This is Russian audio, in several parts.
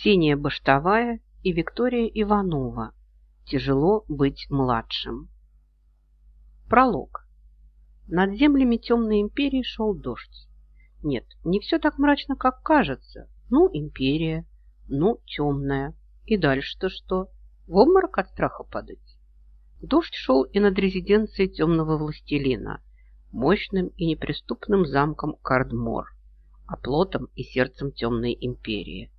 Ксения Баштовая и Виктория Иванова. Тяжело быть младшим. Пролог. Над землями темной империи шел дождь. Нет, не все так мрачно, как кажется. Ну, империя, ну, темная. И дальше-то что? В обморок от страха падать? Дождь шел и над резиденцией темного властелина, мощным и неприступным замком Кардмор, оплотом и сердцем темной империи.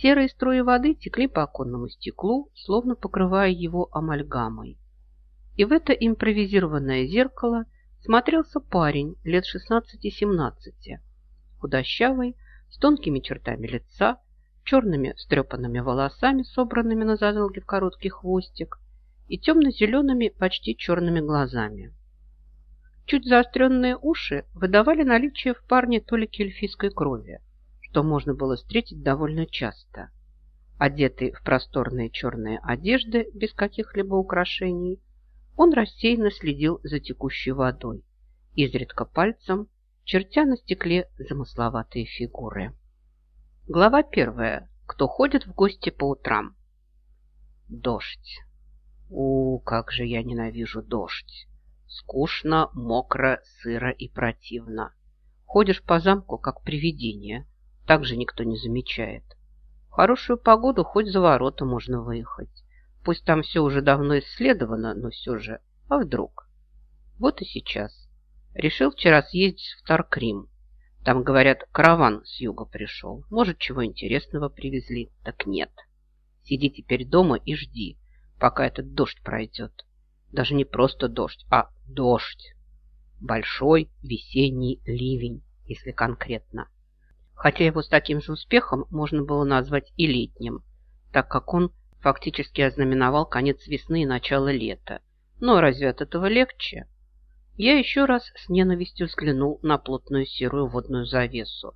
Серые струи воды текли по оконному стеклу, словно покрывая его амальгамой. И в это импровизированное зеркало смотрелся парень лет 16-17, худощавый, с тонкими чертами лица, черными стрепанными волосами, собранными на затылке в короткий хвостик, и темно-зелеными, почти черными глазами. Чуть заостренные уши выдавали наличие в парне толики эльфийской крови, что можно было встретить довольно часто. Одетый в просторные черные одежды без каких-либо украшений, он рассеянно следил за текущей водой, изредка пальцем, чертя на стекле замысловатые фигуры. Глава первая. Кто ходит в гости по утрам? Дождь. У, как же я ненавижу дождь. Скучно, мокро, сыро и противно. Ходишь по замку, как привидение. Так же никто не замечает. В хорошую погоду хоть за ворота можно выехать. Пусть там все уже давно исследовано, но все же. А вдруг? Вот и сейчас. Решил вчера съездить в Таркрим. Там, говорят, караван с юга пришел. Может, чего интересного привезли. Так нет. Сиди теперь дома и жди, пока этот дождь пройдет. Даже не просто дождь, а дождь. Большой весенний ливень, если конкретно. Хотя его с таким же успехом можно было назвать и летним, так как он фактически ознаменовал конец весны и начало лета. Но разве от этого легче? Я еще раз с ненавистью взглянул на плотную серую водную завесу.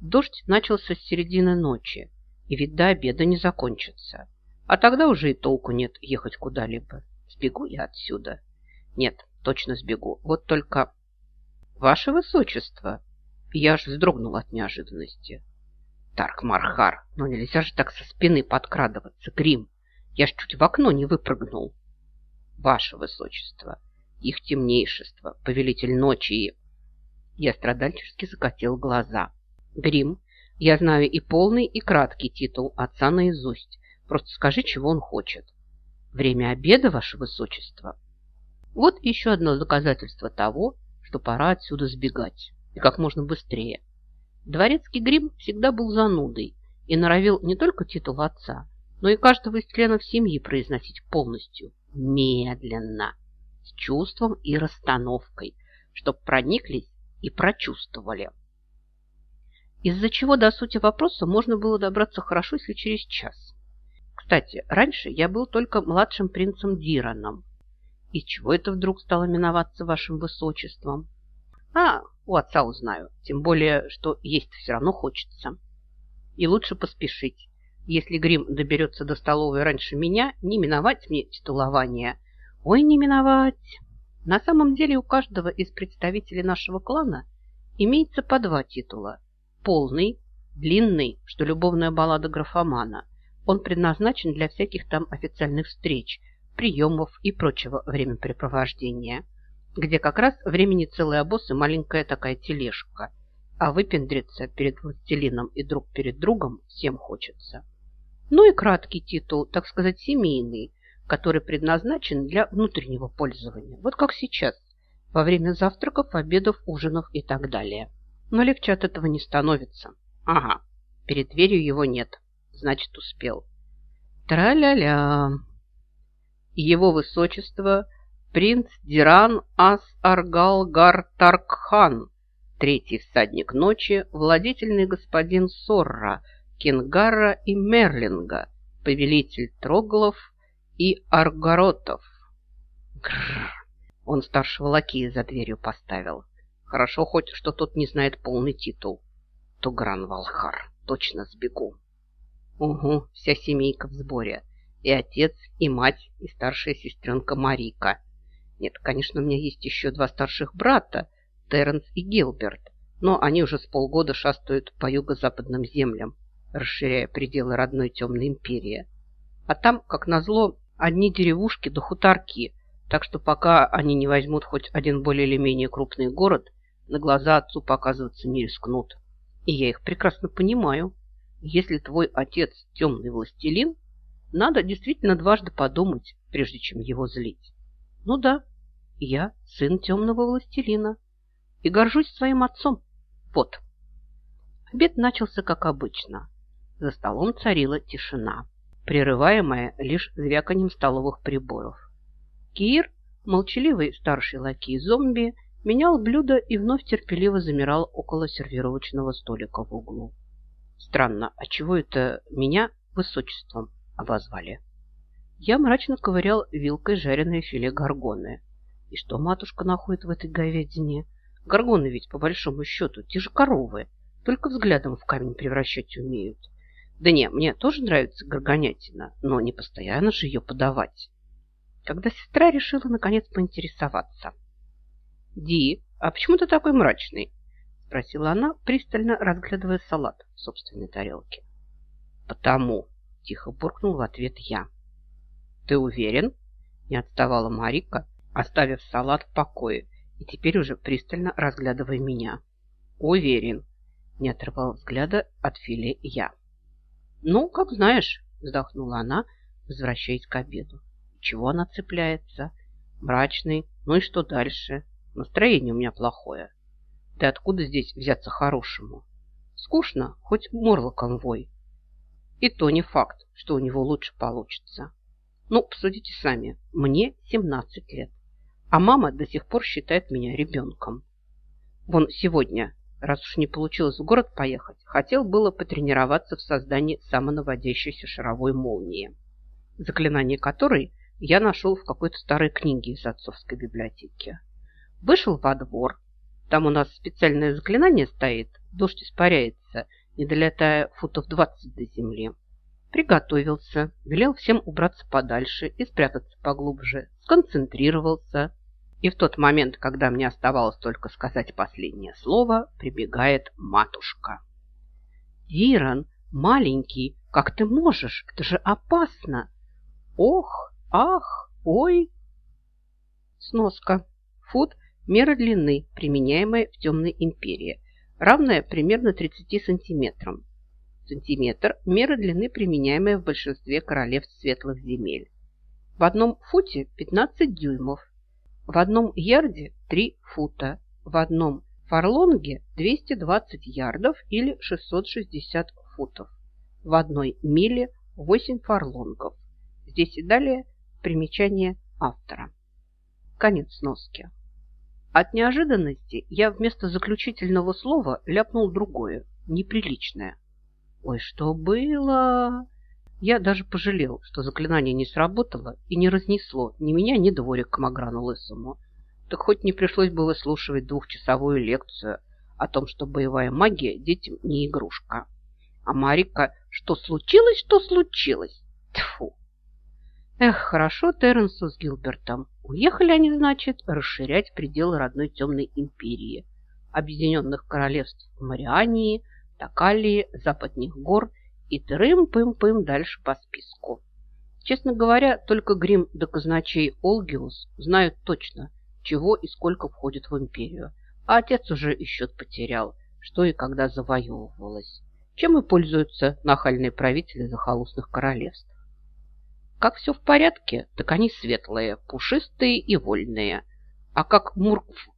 Дождь начался с середины ночи, и ведь до обеда не закончится. А тогда уже и толку нет ехать куда-либо. Сбегу я отсюда. Нет, точно сбегу. Вот только... Ваше Высочество! Я аж вздрогнул от неожиданности. Тарк Мархар, ну нельзя же так со спины подкрадываться, Грим. Я ж чуть в окно не выпрыгнул. Ваше Высочество, их темнейшество, повелитель ночи и... Я страдальчески закатил глаза. Грим, я знаю и полный, и краткий титул отца наизусть. Просто скажи, чего он хочет. Время обеда, ваше высочество. Вот еще одно доказательство того, что пора отсюда сбегать. И как можно быстрее. Дворецкий грим всегда был занудой и норовил не только титул отца, но и каждого из членов семьи произносить полностью, медленно, с чувством и расстановкой, чтоб прониклись и прочувствовали. Из-за чего до сути вопроса можно было добраться хорошо, если через час. Кстати, раньше я был только младшим принцем Дираном. Из чего это вдруг стало миноваться вашим высочеством? А, у отца узнаю. Тем более, что есть все равно хочется. И лучше поспешить. Если грим доберется до столовой раньше меня, не миновать мне титулование. Ой, не миновать. На самом деле у каждого из представителей нашего клана имеется по два титула. Полный, длинный, что любовная баллада графомана – он предназначен для всяких там официальных встреч, приемов и прочего времяпрепровождения, где как раз времени целый обоз и маленькая такая тележка, а выпендриться перед властелином и друг перед другом всем хочется. Ну и краткий титул, так сказать, семейный, который предназначен для внутреннего пользования, вот как сейчас, во время завтраков, обедов, ужинов и так далее. Но легче от этого не становится. Ага, перед дверью его нет значит, успел. Тра-ля-ля. Его высочество принц Диран Ас Аргал Гар Таркхан, третий всадник ночи, владетельный господин Сорра, Кингара и Мерлинга, повелитель Троглов и Аргаротов. Гррр. Он старшего лакея за дверью поставил. Хорошо хоть, что тот не знает полный титул. Тугран Валхар. Точно сбегу. Угу, вся семейка в сборе. И отец, и мать, и старшая сестренка Марика. Нет, конечно, у меня есть еще два старших брата, Терренс и Гилберт, но они уже с полгода шастают по юго-западным землям. расширяя пределы родной темной империи. А там, как назло, одни деревушки да хуторки, так что пока они не возьмут хоть один более или менее крупный город, на глаза отцу показываться не рискнут. И я их прекрасно понимаю. Если твой отец темный властелин, надо действительно дважды подумать, прежде чем его злить. Ну да, я сын темного властелина и горжусь своим отцом. Вот. Обед начался как обычно. За столом царила тишина, прерываемая лишь звяканием столовых приборов. Кир, молчаливый старший лакей зомби, менял блюдо и вновь терпеливо замирал около сервировочного столика в углу. Странно, а чего это меня высочеством обозвали? Я мрачно ковырял вилкой жареное филе горгоны. И что матушка находит в этой говядине? Горгоны ведь, по большому счету, те же коровы, только взглядом в камень превращать умеют. Да не, мне тоже нравится горгонятина, но не постоянно же ее подавать. Когда сестра решила наконец поинтересоваться. «Ди, а почему ты такой мрачный?» Спросила она, пристально разглядывая салат в собственной тарелке. «Потому», – тихо буркнул в ответ я. «Ты уверен?» – не отставала Марика, оставив салат в покое и теперь уже пристально разглядывая меня. «Уверен», – не отрывал взгляда от филе я. «Ну, как знаешь», – вздохнула она, возвращаясь к обеду. «Чего она цепляется? Мрачный. Ну и что дальше? Настроение у меня плохое. Да откуда здесь взяться хорошему? Скучно, хоть морлоком вой. И то не факт, что у него лучше получится. Ну, посудите сами, мне 17 лет, а мама до сих пор считает меня ребенком. Вон сегодня раз уж не получилось в город поехать, хотел было потренироваться в создании самонаводящейся шаровой молнии, заклинание которой я нашел в какой-то старой книге из отцовской библиотеки. Вышел во двор, там у нас специальное заклинание стоит, дождь испаряется, не долетая футов 20 до земли. Приготовился, велел всем убраться подальше и спрятаться поглубже, сконцентрировался – и в тот момент, когда мне оставалось только сказать последнее слово, прибегает матушка. «Диран, маленький, как ты можешь? Это же опасно!» «Ох, ах, ой!» Сноска. Фут – мера длины, применяемая в темной империи, равная примерно 30 сантиметрам. Сантиметр – мера длины, применяемая в большинстве королевств светлых земель. В одном футе 15 дюймов, в одном ярде 3 фута, в одном фарлонге 220 ярдов или 660 футов, в одной миле 8 фарлонгов. Здесь и далее примечание автора. Конец сноски. От неожиданности я вместо заключительного слова ляпнул другое, неприличное. Ой, что было? Я даже пожалел, что заклинание не сработало и не разнесло ни меня, ни дворик к Маграну Лысому. Так хоть не пришлось бы выслушивать двухчасовую лекцию о том, что боевая магия детям не игрушка. А Марика, что случилось, что случилось? Тьфу! Эх, хорошо Терренсу с Гилбертом. Уехали они, значит, расширять пределы родной темной империи, объединенных королевств Мариании, Такалии, Западных гор и трым-пым-пым дальше по списку. Честно говоря, только Грим да казначей Олгиус знают точно, чего и сколько входит в империю, а отец уже и счет потерял, что и когда завоевывалось. Чем и пользуются нахальные правители захолустных королевств. Как все в порядке, так они светлые, пушистые и вольные. А как Муркв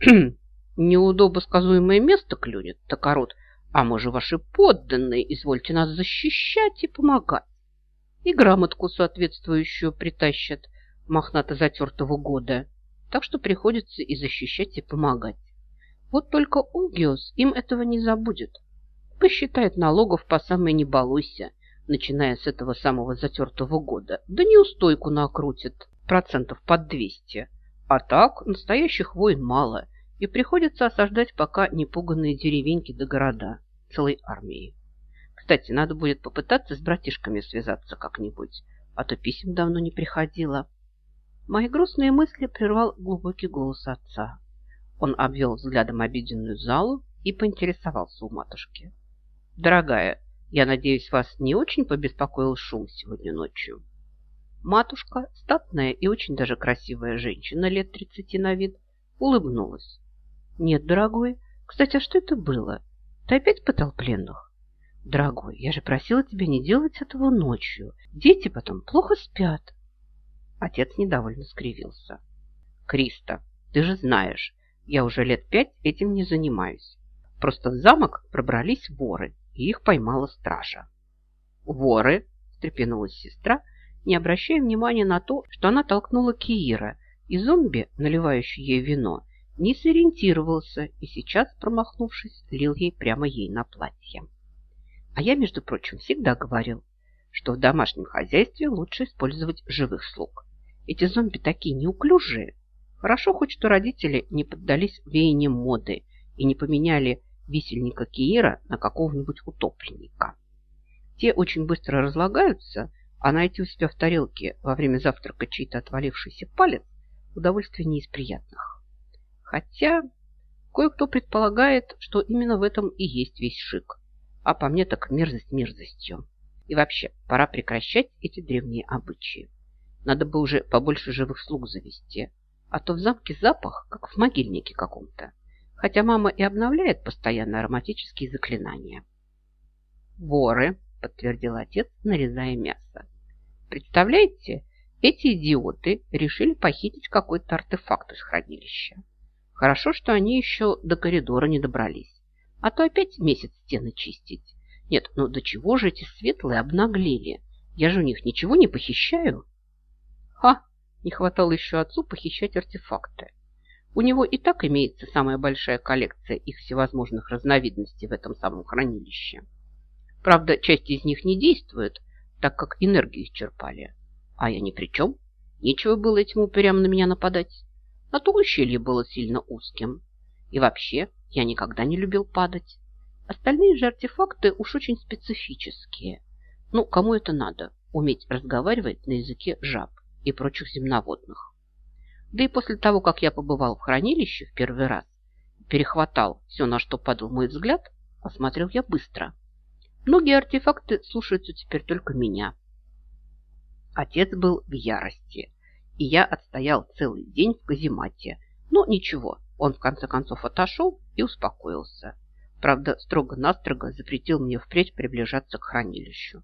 неудобосказуемое место клюнет, так орут – а мы же ваши подданные, извольте нас защищать и помогать. И грамотку соответствующую притащат мохнато затертого года. Так что приходится и защищать, и помогать. Вот только Угиос им этого не забудет. Посчитает налогов по самой не балуйся, начиная с этого самого затертого года. Да неустойку накрутит, процентов под 200. А так настоящих войн мало, и приходится осаждать пока непуганные деревеньки до города целой армией. Кстати, надо будет попытаться с братишками связаться как-нибудь, а то писем давно не приходило. Мои грустные мысли прервал глубокий голос отца. Он обвел взглядом обеденную залу и поинтересовался у матушки. «Дорогая, Я надеюсь, вас не очень побеспокоил шум сегодня ночью?» Матушка, статная и очень даже красивая женщина, лет тридцати на вид, улыбнулась. «Нет, дорогой. Кстати, а что это было? Ты опять пытал пленных?» «Дорогой, я же просила тебя не делать этого ночью. Дети потом плохо спят». Отец недовольно скривился. «Криста, ты же знаешь, я уже лет пять этим не занимаюсь. Просто в замок пробрались воры, и их поймала стража». «Воры?» – встрепенулась сестра – не обращая внимания на то, что она толкнула Киира, и зомби, наливающий ей вино, не сориентировался и сейчас, промахнувшись, лил ей прямо ей на платье. А я, между прочим, всегда говорил, что в домашнем хозяйстве лучше использовать живых слуг. Эти зомби такие неуклюжие. Хорошо хоть, что родители не поддались веяниям моды и не поменяли висельника Киира на какого-нибудь утопленника. Те очень быстро разлагаются а найти у себя в тарелке во время завтрака чей-то отвалившийся палец – удовольствие не из приятных. Хотя кое-кто предполагает, что именно в этом и есть весь шик. А по мне так мерзость мерзостью. И вообще, пора прекращать эти древние обычаи. Надо бы уже побольше живых слуг завести. А то в замке запах, как в могильнике каком-то. Хотя мама и обновляет постоянно ароматические заклинания. Воры, подтвердил отец, нарезая мясо. Представляете, эти идиоты решили похитить какой-то артефакт из хранилища. Хорошо, что они еще до коридора не добрались. А то опять месяц стены чистить. Нет, ну до чего же эти светлые обнаглели? Я же у них ничего не похищаю. Ха, не хватало еще отцу похищать артефакты. У него и так имеется самая большая коллекция их всевозможных разновидностей в этом самом хранилище. Правда, часть из них не действует, так как энергию исчерпали. А я ни при чем. Нечего было этим упырям на меня нападать. А то ущелье было сильно узким. И вообще, я никогда не любил падать. Остальные же артефакты уж очень специфические. Ну, кому это надо? Уметь разговаривать на языке жаб и прочих земноводных. Да и после того, как я побывал в хранилище в первый раз, перехватал все, на что падал мой взгляд, осмотрел я быстро – Многие артефакты слушаются теперь только меня. Отец был в ярости, и я отстоял целый день в каземате. Но ничего, он в конце концов отошел и успокоился. Правда, строго-настрого запретил мне впредь приближаться к хранилищу.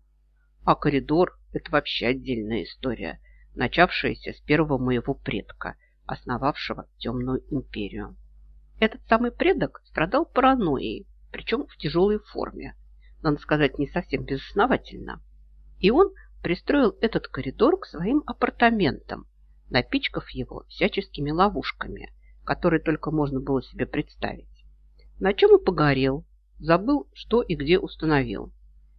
А коридор – это вообще отдельная история, начавшаяся с первого моего предка, основавшего темную империю. Этот самый предок страдал паранойей, причем в тяжелой форме, надо сказать, не совсем безосновательно. И он пристроил этот коридор к своим апартаментам, напичкав его всяческими ловушками, которые только можно было себе представить. На чем и погорел, забыл, что и где установил.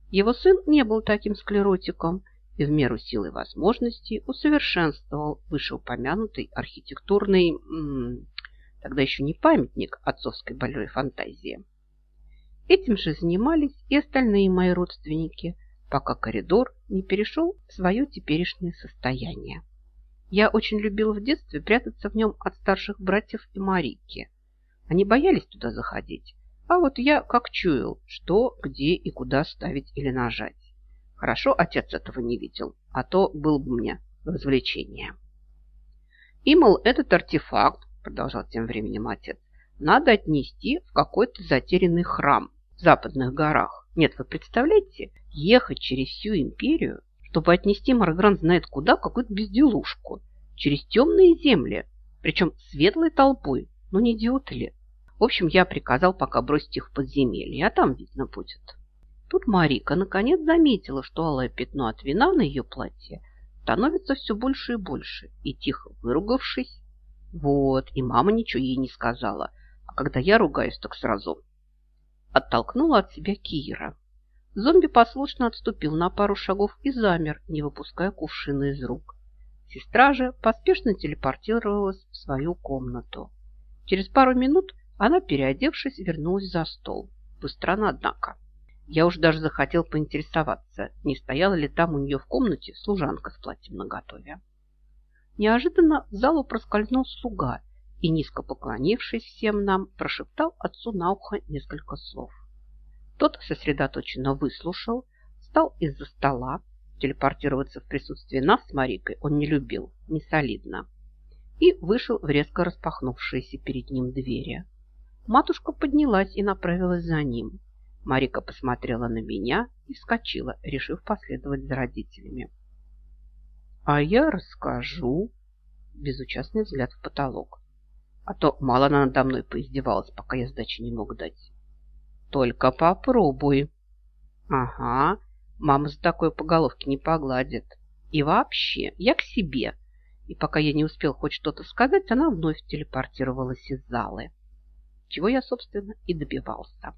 Его сын не был таким склеротиком и в меру силы возможностей усовершенствовал вышеупомянутый архитектурный, тогда еще не памятник отцовской большой фантазии. Этим же занимались и остальные мои родственники, пока коридор не перешел в свое теперешнее состояние. Я очень любила в детстве прятаться в нем от старших братьев и Марики. Они боялись туда заходить, а вот я как чуял, что, где и куда ставить или нажать. Хорошо отец этого не видел, а то был бы мне развлечение. И, мол, этот артефакт, продолжал тем временем отец, надо отнести в какой-то затерянный храм в западных горах. Нет, вы представляете, ехать через всю империю, чтобы отнести Маргран знает куда какую-то безделушку, через темные земли, причем светлой толпой, ну не идиоты ли? В общем, я приказал пока бросить их в подземелье, а там видно будет. Тут Марика наконец заметила, что алое пятно от вина на ее платье становится все больше и больше, и тихо выругавшись, вот, и мама ничего ей не сказала – а когда я ругаюсь, так сразу оттолкнула от себя Кира. Зомби послушно отступил на пару шагов и замер, не выпуская кувшина из рук. Сестра же поспешно телепортировалась в свою комнату. Через пару минут она, переодевшись, вернулась за стол. Быстро однако. Я уж даже захотел поинтересоваться, не стояла ли там у нее в комнате служанка с платьем наготове. Неожиданно в залу проскользнул слуга – и, низко поклонившись всем нам, прошептал отцу на ухо несколько слов. Тот сосредоточенно выслушал, встал из-за стола. Телепортироваться в присутствии нас с Марикой он не любил, не солидно. И вышел в резко распахнувшиеся перед ним двери. Матушка поднялась и направилась за ним. Марика посмотрела на меня и вскочила, решив последовать за родителями. «А я расскажу», – безучастный взгляд в потолок. А то мало она надо мной поиздевалась, пока я сдачи не мог дать. «Только попробуй». «Ага, мама за такое по головке не погладит. И вообще, я к себе». И пока я не успел хоть что-то сказать, она вновь телепортировалась из залы чего я, собственно, и добивался.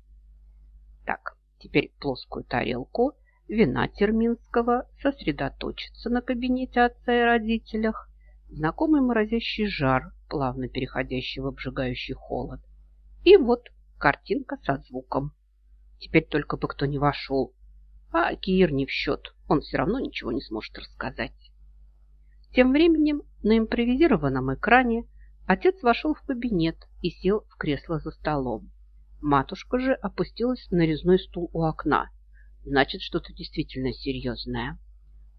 Так, теперь плоскую тарелку вина терминского сосредоточиться на кабинете отца и родителях, знакомый морозящий жар, плавно переходящий в обжигающий холод. И вот картинка со звуком. Теперь только бы кто не вошел. А Киир не в счет, он все равно ничего не сможет рассказать. Тем временем на импровизированном экране Отец вошел в кабинет и сел в кресло за столом. Матушка же опустилась на резной стул у окна. Значит, что-то действительно серьезное.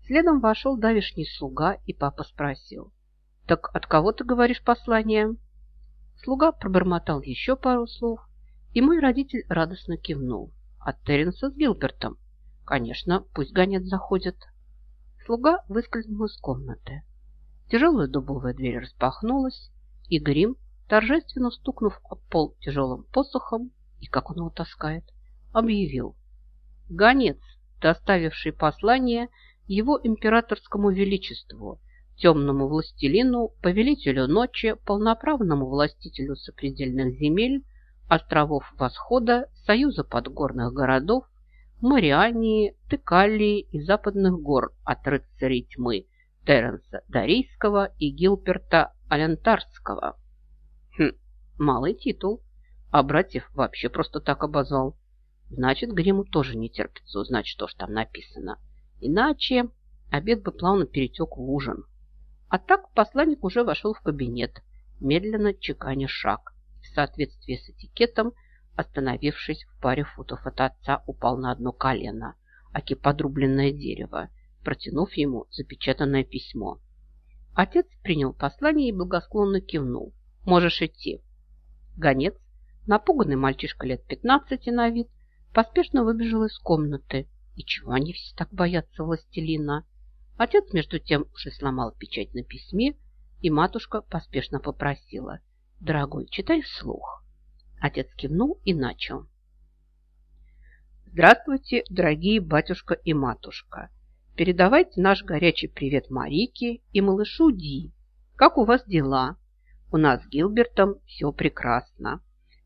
Следом вошел давишний слуга, и папа спросил. «Так от кого ты говоришь послание?» Слуга пробормотал еще пару слов, и мой родитель радостно кивнул. «От Теренса с Гилбертом. Конечно, пусть гонец заходит». Слуга выскользнул из комнаты. Тяжелая дубовая дверь распахнулась, и Грим, торжественно стукнув об пол тяжелым посохом, и как он его таскает, объявил. Гонец, доставивший послание его императорскому величеству, темному властелину, повелителю ночи, полноправному властителю сопредельных земель, островов Восхода, Союза подгорных городов, Мариании, Текалии и западных гор от рыцарей тьмы Теренса Дарийского и Гилперта Алентарского. Хм, малый титул. А братьев вообще просто так обозвал. Значит, Гриму тоже не терпится узнать, что ж там написано. Иначе обед бы плавно перетек в ужин. А так посланник уже вошел в кабинет, медленно чеканя шаг. Соответствии с этикетом, остановившись в паре футов от отца, упал на одно колено, аки подрубленное дерево, протянув ему запечатанное письмо. Отец принял послание и благосклонно кивнул. «Можешь идти». Гонец, напуганный мальчишка лет пятнадцати на вид, поспешно выбежал из комнаты. И чего они все так боятся властелина? Отец, между тем, уже сломал печать на письме, и матушка поспешно попросила. «Дорогой, читай вслух». Отец кивнул и начал. «Здравствуйте, дорогие батюшка и матушка. Передавайте наш горячий привет Марике и малышу Ди. Как у вас дела? У нас с Гилбертом все прекрасно.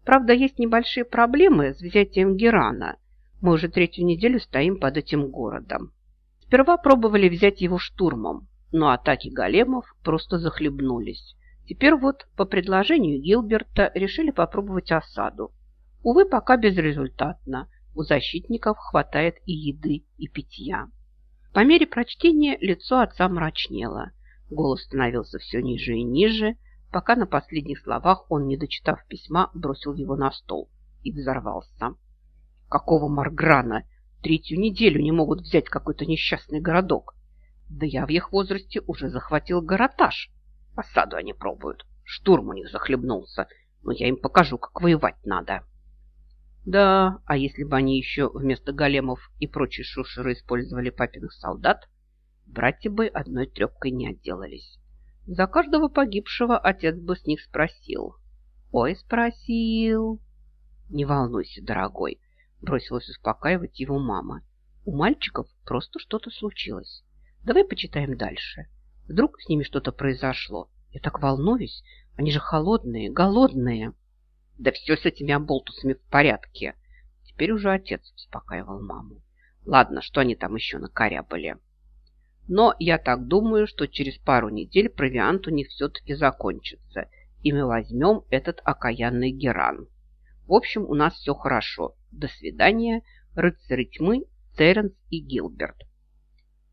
Правда, есть небольшие проблемы с взятием Герана. Мы уже третью неделю стоим под этим городом. Сперва пробовали взять его штурмом, но атаки големов просто захлебнулись. Теперь вот по предложению Гилберта решили попробовать осаду. Увы, пока безрезультатно. У защитников хватает и еды, и питья. По мере прочтения лицо отца мрачнело. Голос становился все ниже и ниже, пока на последних словах он, не дочитав письма, бросил его на стол и взорвался. Какого Марграна? Третью неделю не могут взять какой-то несчастный городок. Да я в их возрасте уже захватил горотаж. Осаду они пробуют. Штурм у них захлебнулся. Но я им покажу, как воевать надо. Да, а если бы они еще вместо големов и прочей шушеры использовали папиных солдат, братья бы одной трепкой не отделались. За каждого погибшего отец бы с них спросил. Ой, спросил. Не волнуйся, дорогой, бросилась успокаивать его мама. У мальчиков просто что-то случилось. Давай почитаем дальше. Вдруг с ними что-то произошло. Я так волнуюсь. Они же холодные, голодные. Да все с этими оболтусами в порядке. Теперь уже отец успокаивал маму. Ладно, что они там еще накорябали. Но я так думаю, что через пару недель провиант у них все-таки закончится, и мы возьмем этот окаянный геран. В общем, у нас все хорошо. До свидания, рыцари тьмы, Теренс и Гилберт.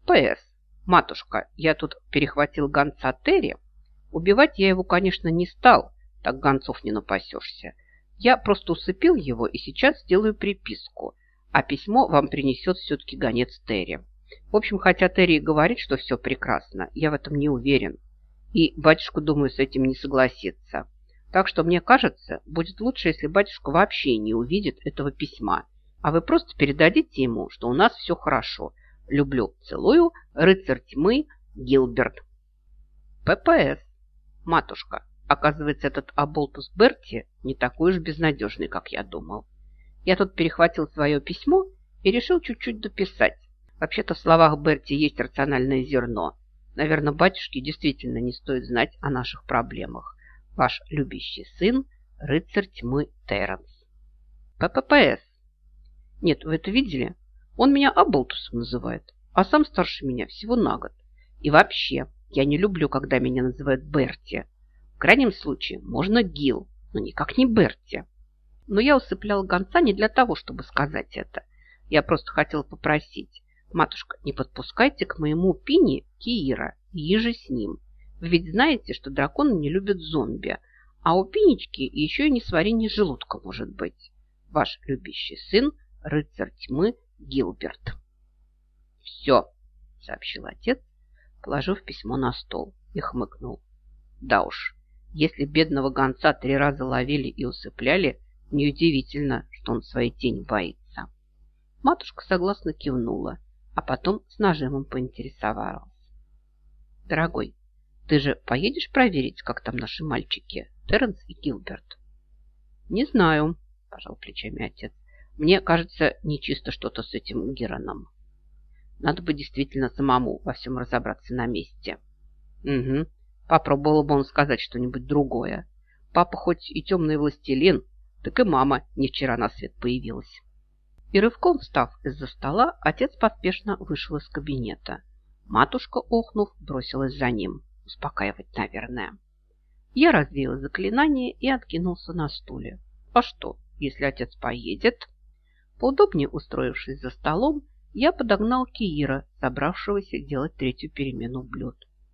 П.С. Матушка, я тут перехватил гонца Терри. Убивать я его, конечно, не стал, так гонцов не напасешься. Я просто усыпил его и сейчас сделаю приписку. а письмо вам принесет все-таки гонец Терри. В общем, хотя Терри говорит, что все прекрасно, я в этом не уверен. И батюшка, думаю, с этим не согласится. Так что, мне кажется, будет лучше, если батюшка вообще не увидит этого письма, а вы просто передадите ему, что у нас все хорошо. Люблю, целую, рыцарь тьмы, Гилберт. ППС. Матушка, оказывается, этот Аболтус Берти не такой уж безнадежный, как я думал. Я тут перехватил свое письмо и решил чуть-чуть дописать. Вообще-то в словах Берти есть рациональное зерно. Наверное, батюшке действительно не стоит знать о наших проблемах. Ваш любящий сын, рыцарь тьмы Терренс. ПППС. Нет, вы это видели? Он меня Аболтусом называет, а сам старше меня всего на год. И вообще, я не люблю, когда меня называют Берти. В крайнем случае, можно Гил, но никак не Берти. Но я усыплял гонца не для того, чтобы сказать это. Я просто хотела попросить. Матушка, не подпускайте к моему Пини Киира и еже с ним. Вы ведь знаете, что драконы не любят зомби, а у Пинечки еще и несварение желудка может быть. Ваш любящий сын, рыцарь тьмы Гилберт. Все, сообщил отец, положив письмо на стол и хмыкнул. Да уж, если бедного гонца три раза ловили и усыпляли, неудивительно, что он своей тени боится. Матушка согласно кивнула, а потом с нажимом поинтересовалась. Дорогой, ты же поедешь проверить, как там наши мальчики, Терренс и Гилберт? Не знаю, пожал плечами отец. Мне кажется, нечисто что-то с этим Героном. Надо бы действительно самому во всем разобраться на месте. Угу. Попробовал бы он сказать что-нибудь другое. Папа хоть и темный властелин, так и мама не вчера на свет появилась. И рывком встав из-за стола, отец поспешно вышел из кабинета. Матушка, охнув, бросилась за ним успокаивать, наверное. Я развеяла заклинание и откинулся на стуле. А что, если отец поедет? Поудобнее устроившись за столом, я подогнал Киира, собравшегося делать третью перемену блюд.